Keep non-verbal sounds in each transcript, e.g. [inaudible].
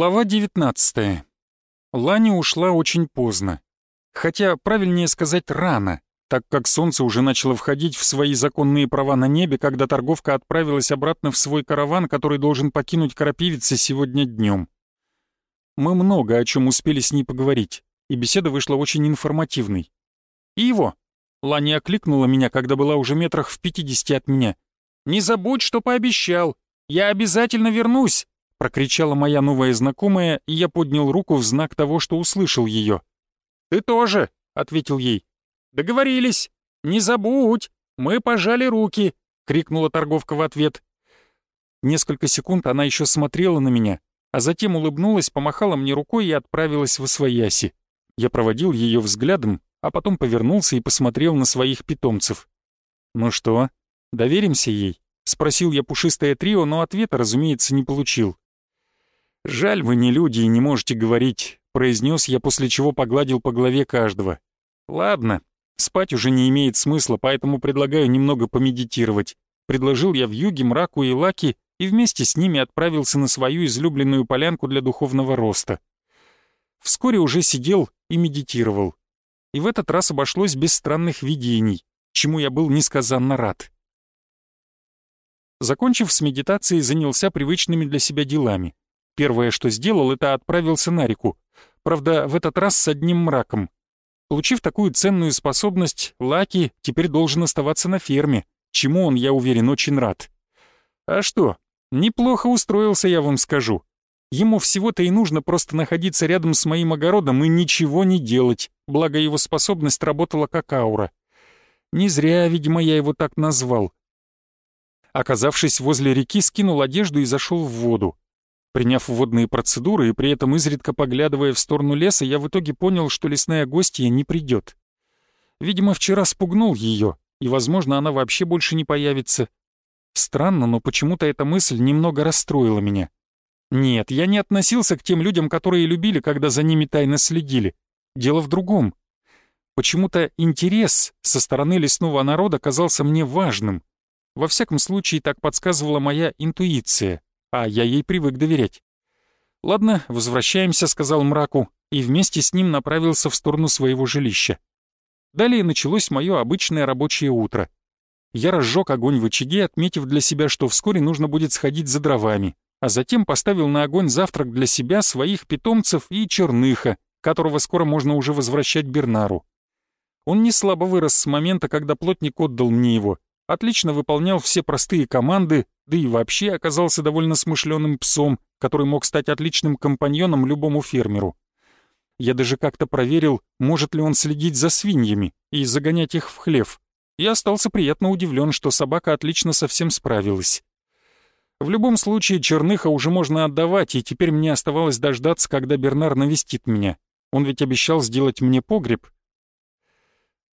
Глава 19. Ланя ушла очень поздно. Хотя правильнее сказать рано, так как солнце уже начало входить в свои законные права на небе, когда торговка отправилась обратно в свой караван, который должен покинуть Крапивицы сегодня днем. Мы много о чем успели с ней поговорить, и беседа вышла очень информативной. И его. Ланя окликнула меня, когда была уже метрах в пятидесяти от меня. «Не забудь, что пообещал. Я обязательно вернусь!» Прокричала моя новая знакомая, и я поднял руку в знак того, что услышал ее. «Ты тоже», — ответил ей. «Договорились. Не забудь. Мы пожали руки», — крикнула торговка в ответ. Несколько секунд она еще смотрела на меня, а затем улыбнулась, помахала мне рукой и отправилась в освояси. Я проводил ее взглядом, а потом повернулся и посмотрел на своих питомцев. «Ну что, доверимся ей?» — спросил я пушистое трио, но ответа, разумеется, не получил. «Жаль, вы не люди и не можете говорить», — произнес я, после чего погладил по голове каждого. «Ладно, спать уже не имеет смысла, поэтому предлагаю немного помедитировать». Предложил я в юге мраку и лаки и вместе с ними отправился на свою излюбленную полянку для духовного роста. Вскоре уже сидел и медитировал. И в этот раз обошлось без странных видений, чему я был несказанно рад. Закончив с медитацией, занялся привычными для себя делами. Первое, что сделал, это отправился на реку. Правда, в этот раз с одним мраком. Получив такую ценную способность, Лаки теперь должен оставаться на ферме, чему он, я уверен, очень рад. А что, неплохо устроился, я вам скажу. Ему всего-то и нужно просто находиться рядом с моим огородом и ничего не делать, благо его способность работала как аура. Не зря, видимо, я его так назвал. Оказавшись возле реки, скинул одежду и зашел в воду. Приняв водные процедуры и при этом изредка поглядывая в сторону леса, я в итоге понял, что лесная гостья не придет. Видимо, вчера спугнул ее, и, возможно, она вообще больше не появится. Странно, но почему-то эта мысль немного расстроила меня. Нет, я не относился к тем людям, которые любили, когда за ними тайно следили. Дело в другом. Почему-то интерес со стороны лесного народа казался мне важным. Во всяком случае, так подсказывала моя интуиция а я ей привык доверять. «Ладно, возвращаемся», — сказал мраку, и вместе с ним направился в сторону своего жилища. Далее началось мое обычное рабочее утро. Я разжег огонь в очаге, отметив для себя, что вскоре нужно будет сходить за дровами, а затем поставил на огонь завтрак для себя, своих питомцев и черныха, которого скоро можно уже возвращать Бернару. Он не слабо вырос с момента, когда плотник отдал мне его, отлично выполнял все простые команды, да и вообще оказался довольно смышленым псом, который мог стать отличным компаньоном любому фермеру. Я даже как-то проверил, может ли он следить за свиньями и загонять их в хлев, и остался приятно удивлен, что собака отлично со всем справилась. В любом случае, черныха уже можно отдавать, и теперь мне оставалось дождаться, когда Бернар навестит меня. Он ведь обещал сделать мне погреб.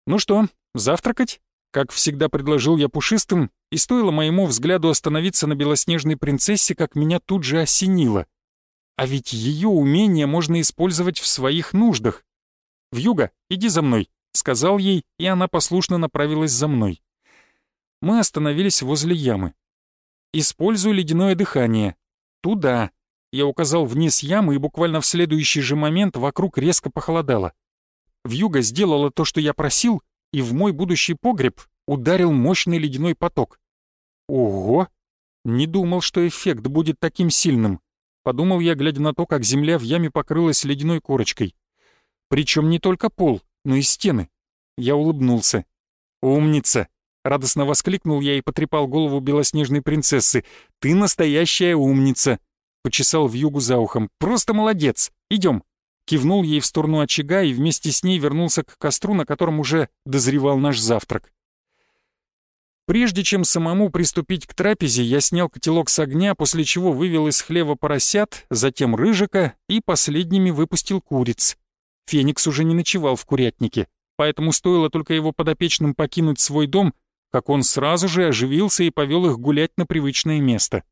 «Ну что, завтракать?» Как всегда предложил я пушистым, и стоило моему взгляду остановиться на белоснежной принцессе, как меня тут же осенило. А ведь ее умение можно использовать в своих нуждах. «Вьюга, иди за мной», — сказал ей, и она послушно направилась за мной. Мы остановились возле ямы. «Используй ледяное дыхание. Туда». Я указал вниз ямы, и буквально в следующий же момент вокруг резко похолодало. Вьюга сделала то, что я просил, и в мой будущий погреб ударил мощный ледяной поток. Ого! Не думал, что эффект будет таким сильным. Подумал я, глядя на то, как земля в яме покрылась ледяной корочкой. Причем не только пол, но и стены. Я улыбнулся. «Умница!» — радостно воскликнул я и потрепал голову белоснежной принцессы. «Ты настоящая умница!» — почесал в югу за ухом. «Просто молодец! Идем!» Кивнул ей в сторону очага и вместе с ней вернулся к костру, на котором уже дозревал наш завтрак. Прежде чем самому приступить к трапезе, я снял котелок с огня, после чего вывел из хлева поросят, затем рыжика и последними выпустил куриц. Феникс уже не ночевал в курятнике, поэтому стоило только его подопечным покинуть свой дом, как он сразу же оживился и повел их гулять на привычное место.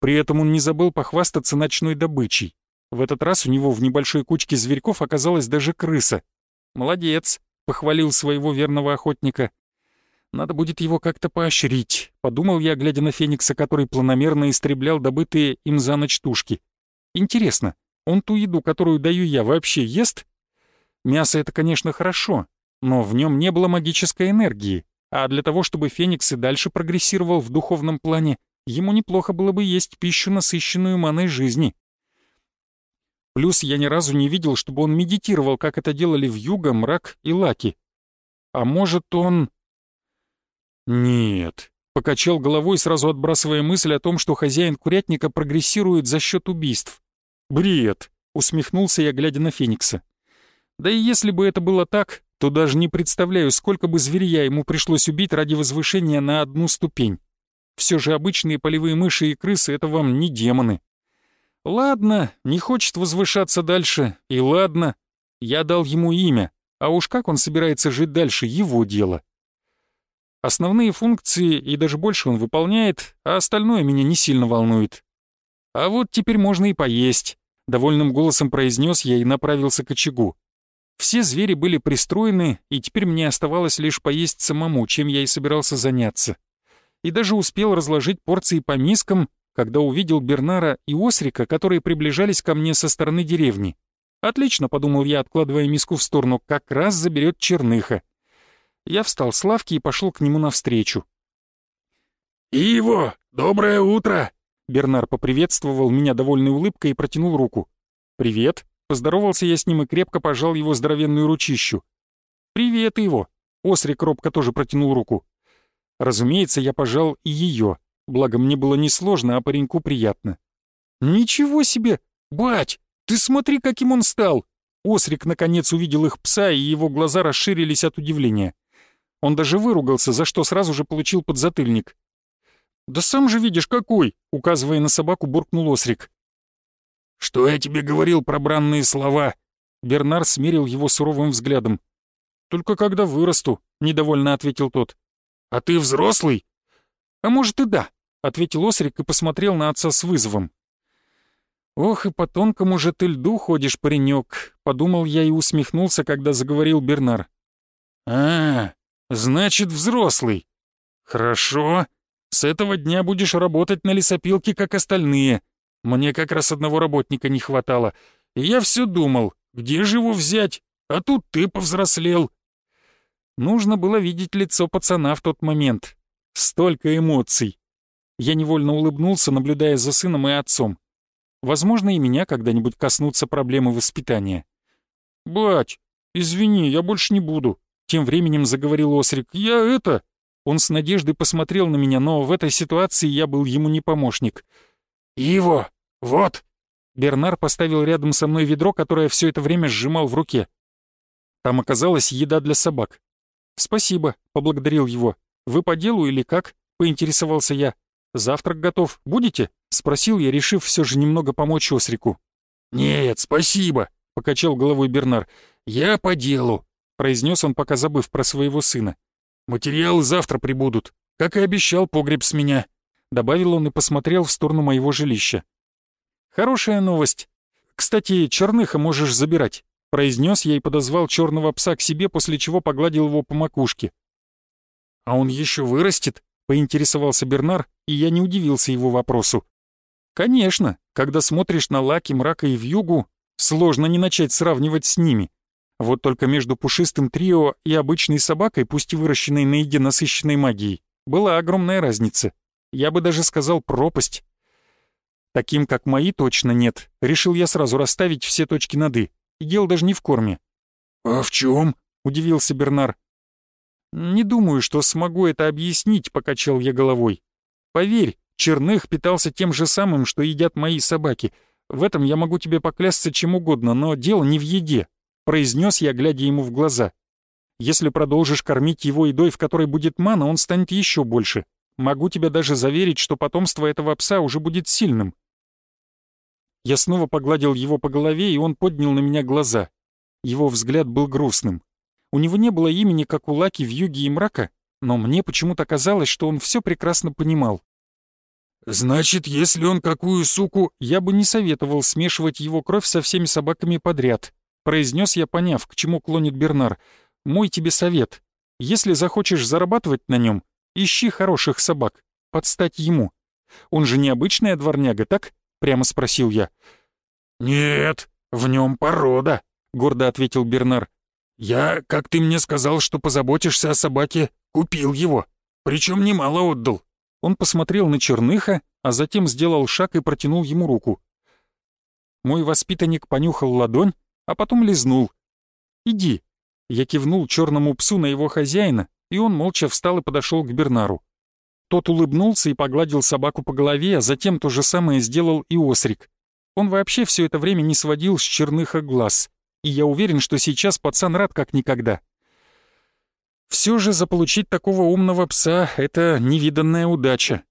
При этом он не забыл похвастаться ночной добычей. В этот раз у него в небольшой кучке зверьков оказалась даже крыса. «Молодец», — похвалил своего верного охотника. «Надо будет его как-то поощрить», — подумал я, глядя на Феникса, который планомерно истреблял добытые им за ночь тушки. Интересно, он ту еду, которую даю я, вообще ест? Мясо — это, конечно, хорошо, но в нем не было магической энергии, а для того, чтобы Феникс и дальше прогрессировал в духовном плане, ему неплохо было бы есть пищу, насыщенную маной жизни. Плюс я ни разу не видел, чтобы он медитировал, как это делали в Юга, Мрак и Лаки. А может, он... Нет, покачал головой, сразу отбрасывая мысль о том, что хозяин курятника прогрессирует за счет убийств. «Бред!» — усмехнулся я, глядя на Феникса. «Да и если бы это было так, то даже не представляю, сколько бы зверя ему пришлось убить ради возвышения на одну ступень. Все же обычные полевые мыши и крысы — это вам не демоны. Ладно, не хочет возвышаться дальше, и ладно. Я дал ему имя, а уж как он собирается жить дальше — его дело. Основные функции и даже больше он выполняет, а остальное меня не сильно волнует. А вот теперь можно и поесть. Довольным голосом произнес я и направился к очагу. Все звери были пристроены, и теперь мне оставалось лишь поесть самому, чем я и собирался заняться. И даже успел разложить порции по мискам, когда увидел Бернара и Осрика, которые приближались ко мне со стороны деревни. «Отлично», — подумал я, откладывая миску в сторону, — «как раз заберет черныха». Я встал с лавки и пошел к нему навстречу. «Иво, доброе утро!» Бернар поприветствовал меня довольной улыбкой и протянул руку. «Привет!» Поздоровался я с ним и крепко пожал его здоровенную ручищу. «Привет, его!» Осрик робко тоже протянул руку. Разумеется, я пожал и ее, благо мне было несложно, а пареньку приятно. «Ничего себе! Бать, ты смотри, каким он стал!» Осрик наконец увидел их пса, и его глаза расширились от удивления. Он даже выругался, за что сразу же получил подзатыльник. «Да сам же видишь, какой!» — указывая на собаку, буркнул Осрик. «Что я тебе говорил про бранные слова?» Бернар смерил его суровым взглядом. «Только когда вырасту», — недовольно ответил тот. «А ты взрослый?» «А может и да», — ответил Осрик и посмотрел на отца с вызовом. «Ох, и по тонкому же ты льду ходишь, паренек», — подумал я и усмехнулся, когда заговорил Бернар. «А, значит, взрослый. Хорошо. С этого дня будешь работать на лесопилке, как остальные. Мне как раз одного работника не хватало. И я все думал, где же его взять? А тут ты повзрослел». Нужно было видеть лицо пацана в тот момент. Столько эмоций. Я невольно улыбнулся, наблюдая за сыном и отцом. Возможно, и меня когда-нибудь коснутся проблемы воспитания. «Бать, извини, я больше не буду», — тем временем заговорил Осрик. «Я это...» Он с надеждой посмотрел на меня, но в этой ситуации я был ему не помощник. «Иво, вот!» Бернар поставил рядом со мной ведро, которое все это время сжимал в руке. Там оказалась еда для собак. «Спасибо», — поблагодарил его. «Вы по делу или как?» — поинтересовался я. «Завтрак готов. Будете?» — спросил я, решив все же немного помочь Осрику. «Нет, спасибо», — покачал головой Бернар. «Я по делу», — произнес он, пока забыв про своего сына. Материалы завтра прибудут. Как и обещал, погреб с меня», — добавил он и посмотрел в сторону моего жилища. «Хорошая новость. Кстати, черныха можешь забирать», — произнес я и подозвал черного пса к себе, после чего погладил его по макушке. «А он еще вырастет?» — поинтересовался Бернар, и я не удивился его вопросу. «Конечно, когда смотришь на Лаки, Мрака и Вьюгу, сложно не начать сравнивать с ними. Вот только между пушистым трио и обычной собакой, пусть и выращенной на еде насыщенной магией, была огромная разница. Я бы даже сказал пропасть. Таким, как мои, точно нет. Решил я сразу расставить все точки над «и». И дело даже не в корме. «А в чем? удивился Бернар. «Не думаю, что смогу это объяснить», — покачал я головой. «Поверь, Черных питался тем же самым, что едят мои собаки. В этом я могу тебе поклясться чем угодно, но дело не в еде произнес я, глядя ему в глаза. «Если продолжишь кормить его едой, в которой будет мана, он станет еще больше. Могу тебе даже заверить, что потомство этого пса уже будет сильным». Я снова погладил его по голове, и он поднял на меня глаза. Его взгляд был грустным. У него не было имени, как у Лаки в юге и мрака, но мне почему-то казалось, что он все прекрасно понимал. «Значит, если он какую суку...» Я бы не советовал смешивать его кровь со всеми собаками подряд произнес я, поняв, к чему клонит Бернар. «Мой тебе совет. Если захочешь зарабатывать на нем, ищи хороших собак, подстать ему. Он же не обычная дворняга, так?» — прямо спросил я. «Нет, в нем порода», — гордо ответил Бернар. «Я, как ты мне сказал, что позаботишься о собаке, купил его, причем немало отдал». Он посмотрел на Черныха, а затем сделал шаг и протянул ему руку. Мой воспитанник понюхал ладонь, а потом лизнул. «Иди». Я кивнул черному псу на его хозяина, и он молча встал и подошел к Бернару. Тот улыбнулся и погладил собаку по голове, а затем то же самое сделал и Осрик. Он вообще все это время не сводил с черныха глаз, и я уверен, что сейчас пацан рад как никогда. Все же заполучить такого умного пса — это невиданная удача.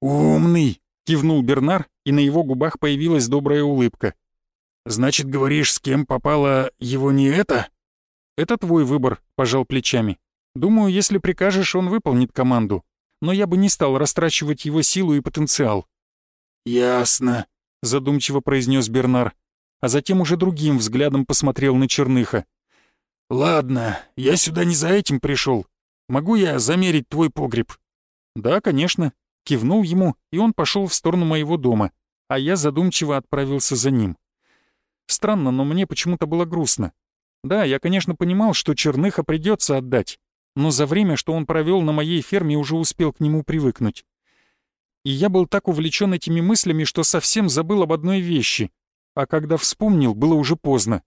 «Умный!» — кивнул Бернар, и на его губах появилась добрая улыбка. «Значит, говоришь, с кем попало его не это?» «Это твой выбор», — пожал плечами. «Думаю, если прикажешь, он выполнит команду. Но я бы не стал растрачивать его силу и потенциал». «Ясно», — задумчиво произнес Бернар, а затем уже другим взглядом посмотрел на Черныха. «Ладно, я сюда не за этим пришел. Могу я замерить твой погреб?» «Да, конечно», — кивнул ему, и он пошел в сторону моего дома, а я задумчиво отправился за ним. Странно, но мне почему-то было грустно. Да, я, конечно, понимал, что Черныха придется отдать, но за время, что он провел на моей ферме, уже успел к нему привыкнуть. И я был так увлечен этими мыслями, что совсем забыл об одной вещи, а когда вспомнил, было уже поздно.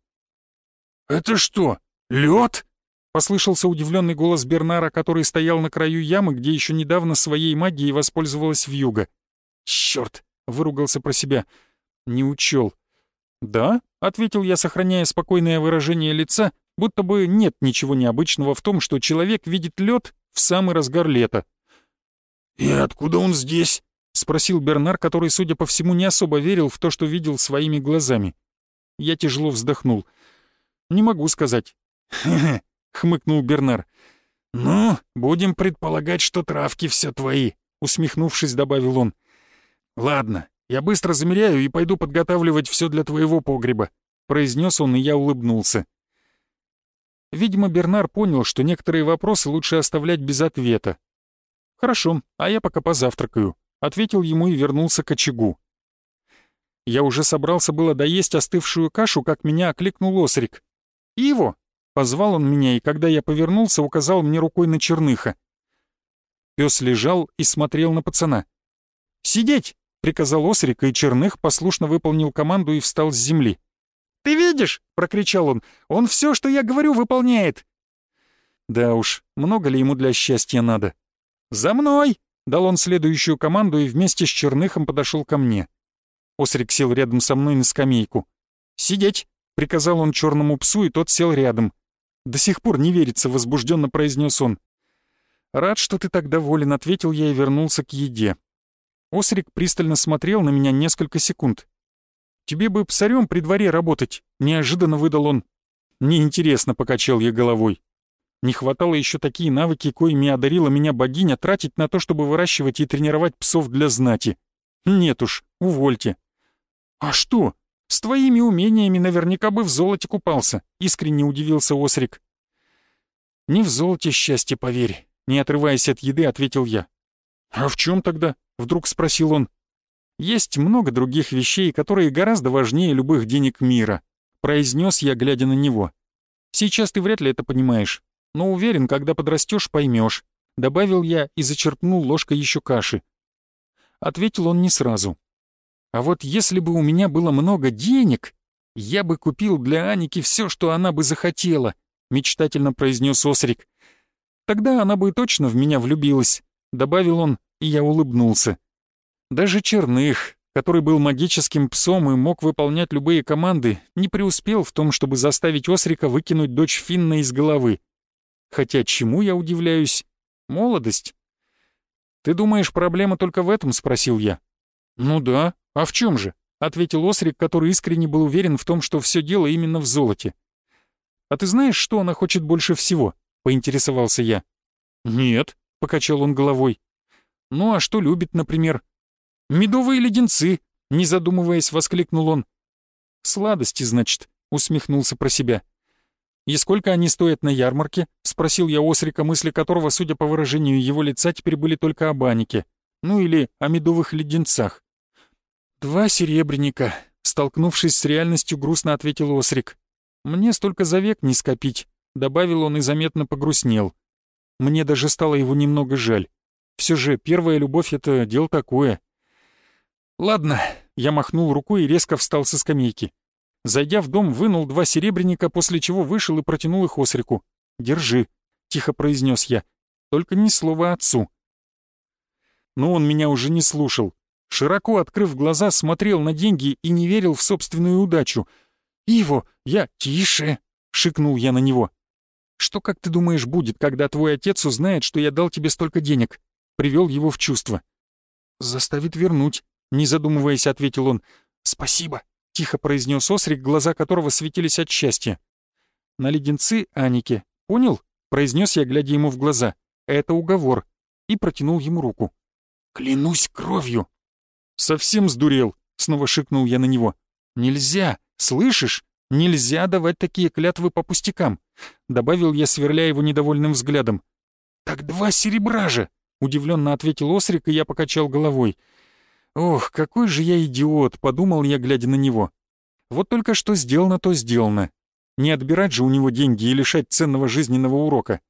«Это что, лед? Послышался удивленный голос Бернара, который стоял на краю ямы, где еще недавно своей магией воспользовалась вьюга. «Черт!» — выругался про себя. «Не учел. «Да», — ответил я, сохраняя спокойное выражение лица, будто бы нет ничего необычного в том, что человек видит лед в самый разгар лета. «И откуда он здесь?» — спросил Бернар, который, судя по всему, не особо верил в то, что видел своими глазами. Я тяжело вздохнул. «Не могу сказать». «Хе-хе», [laughs] — хмыкнул Бернар. «Ну, будем предполагать, что травки все твои», — усмехнувшись, добавил он. «Ладно, я быстро замеряю и пойду подготавливать все для твоего погреба», — произнес он, и я улыбнулся. Видимо, Бернар понял, что некоторые вопросы лучше оставлять без ответа. «Хорошо, а я пока позавтракаю», — ответил ему и вернулся к очагу. Я уже собрался было доесть остывшую кашу, как меня окликнул Осрик. «Иво!» — позвал он меня, и когда я повернулся, указал мне рукой на черныха. Пес лежал и смотрел на пацана. «Сидеть!» — приказал Осрик, и Черных послушно выполнил команду и встал с земли. «Ты видишь?» — прокричал он. «Он все, что я говорю, выполняет!» Да уж, много ли ему для счастья надо? «За мной!» — дал он следующую команду и вместе с Черныхом подошел ко мне. Осрик сел рядом со мной на скамейку. «Сидеть!» — приказал он черному псу, и тот сел рядом. «До сих пор не верится», — возбужденно произнес он. «Рад, что ты так доволен», — ответил я и вернулся к еде. Осрик пристально смотрел на меня несколько секунд. «Тебе бы псарем при дворе работать», — неожиданно выдал он. «Неинтересно», — покачал я головой. Не хватало еще такие навыки, коими одарила меня богиня, тратить на то, чтобы выращивать и тренировать псов для знати. Нет уж, увольте. «А что? С твоими умениями наверняка бы в золоте купался», — искренне удивился Осрик. «Не в золоте счастье, поверь», — не отрываясь от еды, ответил я. «А в чем тогда?» Вдруг спросил он. «Есть много других вещей, которые гораздо важнее любых денег мира», произнес я, глядя на него. «Сейчас ты вряд ли это понимаешь, но уверен, когда подрастешь, поймешь», добавил я и зачерпнул ложкой еще каши. Ответил он не сразу. «А вот если бы у меня было много денег, я бы купил для Аники все, что она бы захотела», мечтательно произнес Осрик. «Тогда она бы точно в меня влюбилась», добавил он и я улыбнулся. Даже Черных, который был магическим псом и мог выполнять любые команды, не преуспел в том, чтобы заставить Осрика выкинуть дочь Финна из головы. Хотя чему я удивляюсь? Молодость. «Ты думаешь, проблема только в этом?» — спросил я. «Ну да, а в чем же?» — ответил Осрик, который искренне был уверен в том, что все дело именно в золоте. «А ты знаешь, что она хочет больше всего?» — поинтересовался я. «Нет», — покачал он головой. Ну а что любит, например? Медовые леденцы, не задумываясь, воскликнул он. Сладости, значит, усмехнулся про себя. «И сколько они стоят на ярмарке?» — спросил я Осрика, мысли которого, судя по выражению его лица, теперь были только о банике. Ну или о медовых леденцах. «Два серебряника», — Столкнувшись с реальностью, грустно ответил Осрик. «Мне столько за век не скопить», — добавил он и заметно погрустнел. Мне даже стало его немного жаль. Все же первая любовь — это дело такое. «Ладно», — я махнул рукой и резко встал со скамейки. Зайдя в дом, вынул два серебряника, после чего вышел и протянул их Осрику. «Держи», — тихо произнес я. «Только ни слова отцу». Но он меня уже не слушал. Широко открыв глаза, смотрел на деньги и не верил в собственную удачу. «Иво, я... Тише!» — шикнул я на него. «Что, как ты думаешь, будет, когда твой отец узнает, что я дал тебе столько денег?» Привел его в чувство. «Заставит вернуть», — не задумываясь, ответил он. «Спасибо», — тихо произнес Осрик, глаза которого светились от счастья. «На леденцы Анике. Понял?» — произнес я, глядя ему в глаза. «Это уговор». И протянул ему руку. «Клянусь кровью!» «Совсем сдурел!» — снова шикнул я на него. «Нельзя! Слышишь? Нельзя давать такие клятвы по пустякам!» Добавил я, сверляя его недовольным взглядом. «Так два серебра же!» — удивленно ответил Осрик, и я покачал головой. «Ох, какой же я идиот!» — подумал я, глядя на него. «Вот только что сделано, то сделано. Не отбирать же у него деньги и лишать ценного жизненного урока.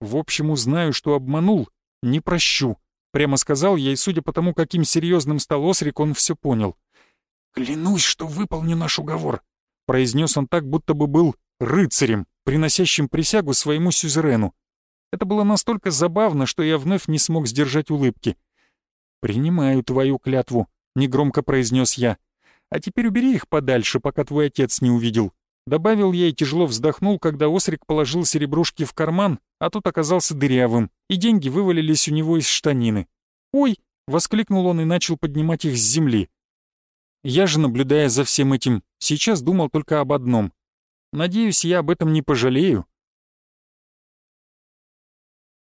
В общем, узнаю, что обманул, не прощу. Прямо сказал я, и судя по тому, каким серьезным стал Осрик, он все понял. «Клянусь, что выполню наш уговор», — произнес он так, будто бы был рыцарем, приносящим присягу своему сюзерену. Это было настолько забавно, что я вновь не смог сдержать улыбки. «Принимаю твою клятву», — негромко произнес я. «А теперь убери их подальше, пока твой отец не увидел. Добавил я и тяжело вздохнул, когда Осрик положил серебрушки в карман, а тут оказался дырявым, и деньги вывалились у него из штанины. «Ой!» — воскликнул он и начал поднимать их с земли. Я же, наблюдая за всем этим, сейчас думал только об одном. Надеюсь, я об этом не пожалею,